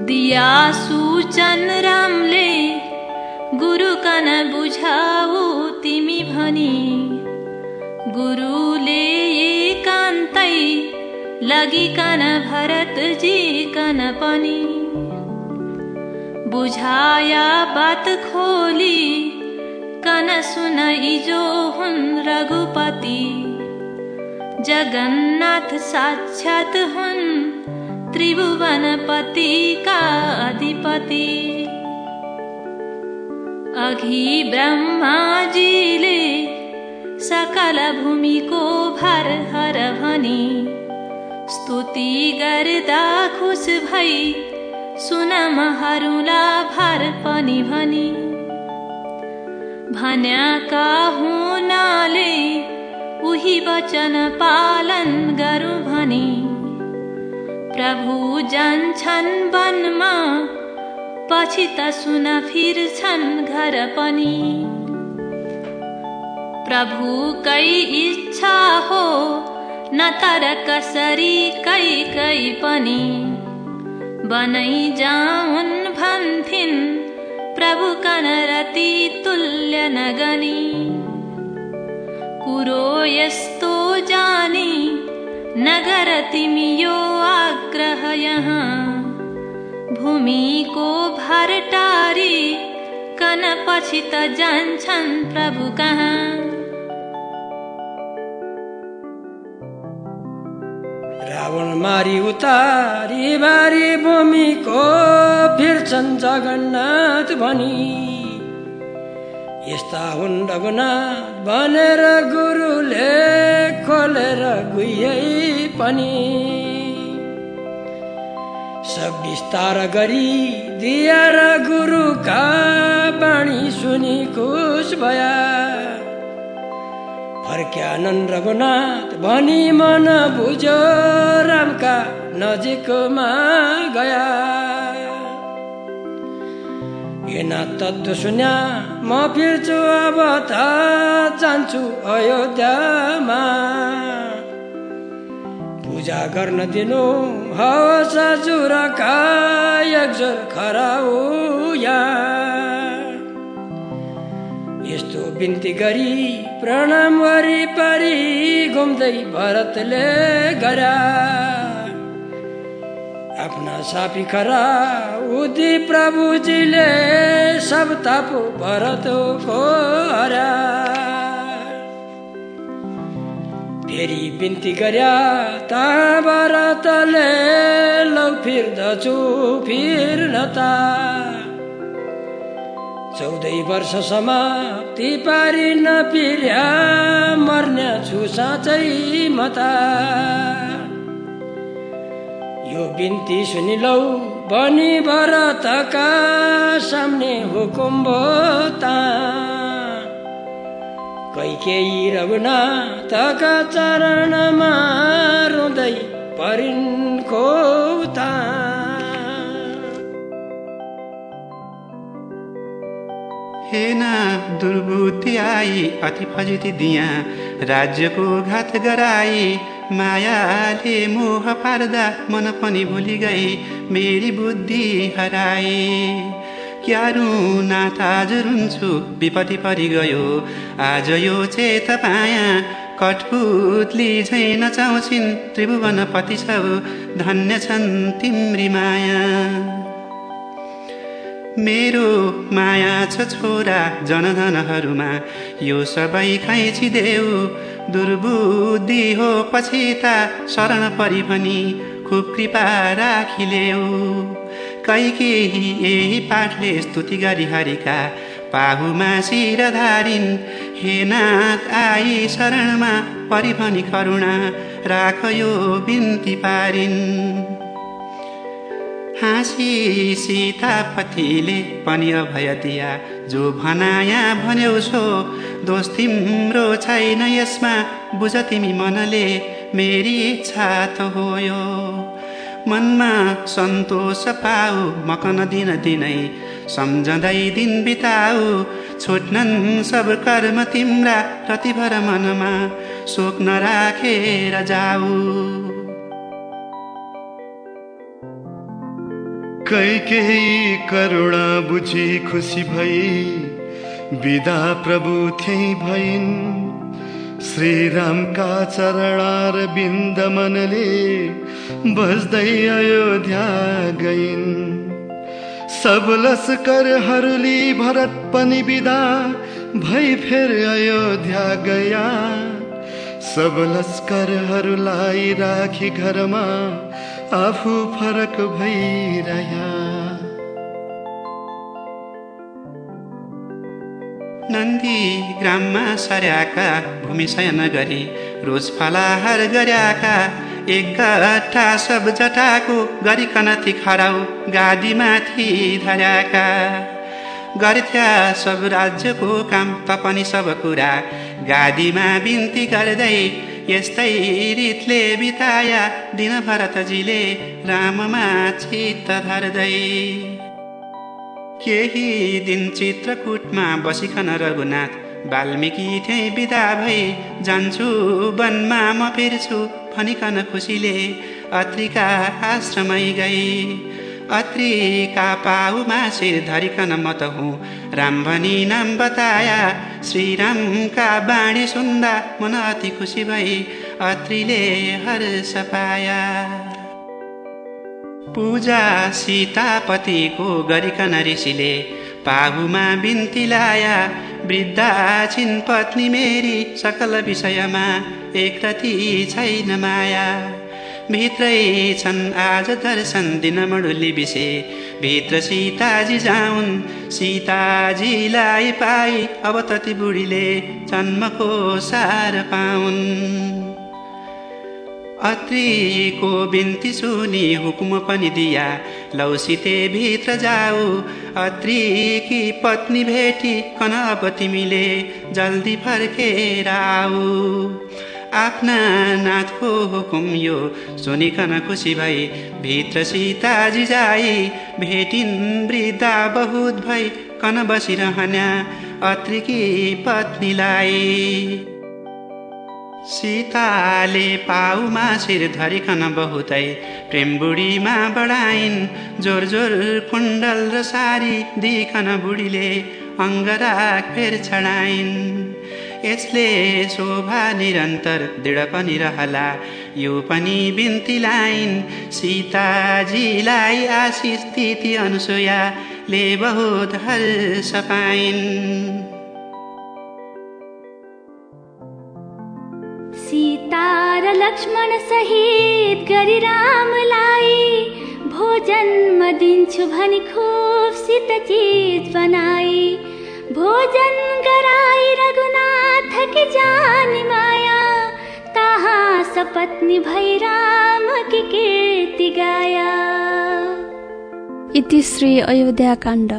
दिया सूचन रामले गुरु कन बुझाऊ तिमी भनी लगिकन भरतजी कन पनि बुझाया बात खोली कन सुन इजो हुन् रघुपति। जगन्नाथ साक्षात हुन् त्रिभुवनपतिका अधिपति। अघि ब्रह्माजीले सकल भूमिको भार हर भनी। स्तुति गर्दा खुस भई सुन महरुला भार पनि भनी। भन्याका हुनाले उही वचन पालन गरु भनी। प्रभु जान्छन् वनमा पछि त सुन फिर्छन् घर पनि। प्रभुकै इच्छा हो, न तर कसरी कै कै पनि। बनै जाउन् भन्थिन्, प्रभु कनरति तुल्य नगनी। कुरो यस्तो जानी नगर तिमी यो आग्रह यहाँ। भूमि को भरटारी कन पछि त जान्छन् प्रभु कहाँ। रावण मारी उतारी बारी भूमिको फिर्छन् जगन्नाथ भनी। यस्ता हुन् रघुनाथ भनेर गुरुले परेर गुयै पनि। सब विस्तार गरी दिएर गुरुका बाणी सुनि खुस भया। फर्क्यानन् रघुनाथ भनी मन बुझो रामका नजिकमा गया। हेना तत्व सुन्या म फिर्छु अब त जान्छु अयोध्यामा। पूजा गर्न दिनु हवस एकजोर खराउ या यस्तो बिन्ती गरी प्रणाम वरिपरि घुम्दै भरतले गरा। आफ्ना सापी खरा उदी प्रभुजीले सब तापु भरतको हरा। फेरि बिन्ती गर्या ता भरतले लौ फिर्दछु फिर्न त। चौधै वर्षसम्म ती पारी नपिर्या मर्ने छु साँच्चै मता। यो बिन्ती सुनिलौ बनी भरतका सामने हुकुम ता। कैकेयी रघुनाथका चरणमा रुँदै परिन् खोता। हेना दुर्बुद्धि आई अति फजिति दिया। राज्यको घात गराई मायाले मोह पार्दा मन पनि भुलि गई मेरी बुद्धि हराए क्यारु नाथ आज रुन्छु विपत्ति परि गयो आज यो चेत पाया कठपुतली झै नचाउँछिन् त्रिभुवनपति छौ धन्य छन् तिम्री माया। मेरो माया छ छोरा जनधनहरूमा यो सबै खैचिदेऊ दुर्बुद्धि हो पछि त शरण परि पनि खुब कृपा राखिलेऊ। कैकेही यही पाठले स्तुति गरी हरिका पाहुमा शिर धारिन् हे नाथ आई शरणमा परि पनि करुणा राख यो बिन्ती पारिन्। हाँसी सीतापतिले पनि अभय दिया। जो भनाया भन्यौ छो दोष तिम्रो छैन यसमा बुझ तिमी मनले मेरी इच्छा त हो यो मनमा सन्तोष पाऊ मकन दिन दिनै सम्झँदै दिन बिताऊ। छुट्नन् सब कर्म तिम्रा प्रतिभर मनमा शोक नराखेर जाऊ। कैकेही करुणा बुझी खुसी भई। विदा प्रभु थिए भइन् श्रीरामका चरणार बिन्द मनले बस्दै अयोध्या गइन् सब लस्करहरूले भरत पनि विदा भई फेर अयोध्या गया। सब लस्करहरूलाई राखी घरमा आफू फरक भइरह्या। नन्दी ग्राममा सर्याका भूमि शयन गरी रोज फलाहार गर्याका एक गट्ठा सब जटाको गरिकन ती खराउ गाडीमाथि धर्याका। गर्थ्या सब राज्यको काम त पनि सब कुरा गाडीमा बिन्ती गर्दै यस्तै रितले बिताया दिन भरतजीले राममा चित्त धर्दै केही दिन चित्रकूटमा बसिकन रघुनाथ वाल्मिकी थिए बिदा भई जान्छु वनमा म फिर्छु भनिकन खुसीले अत्रिका आश्रमै गई अत्रिका पाउमा शिर धरिकन म त हुँ। राम भनी नाम बताया श्रीरामका बाणी सुन्दा मन अति खुसी भई अत्रिले हर्ष पाया पूजा सीतापतिको गरिकन ऋषिले पाहुमा बिन्ती लाया वृद्धा छिन् पत्नी मेरी सकल विषयमा एकरति छैन माया। भित्रै छन् आज दर्शन दिन मडुली विषे भित्र सीताजी जाउन्। सीताजीलाई पाई अब तति बुढीले जन्मको सार पाउन्। अत्रीको बिन्ती सुनि हुकुम पनि दिया। लौसिते भित्र जाऊ। अत्रीकी पत्नी भेटी कन अब तिमीले जल्दी फर्केर आऊ। आफ्ना नाथको हुकुम यो। सुनिकन खुसी भई भित्र सीताजी जाई। भेटिन् वृद्धा बहुत भई कन बसिरहन्या अत्रिकी पत्नीलाई सीताले पाउमा शिर धरिकन बहुतै प्रेम बुढीमा बढाइन्। जोर जोर कुण्डल र सारी दिखन बुढीले अङ्गराग फेर छडाइन्। यसले शोभा निरन्तर दृढ पनि रहला। यो पनि बिन्ती लाइन् सीताजीलाई आशिष तिथि अनुसुयाले बहुत हर्ष पाइन् सीता र लक्ष्मण सहित गरी रामलाई भोजन म दिन्छु भनी खुबसित चिज बनाई। भोजन गराई रघुनाथ कि जानी माया ताहा सपत्नी भई राम की कीर्ति गाया। इति श्री अयोध्या काण्ड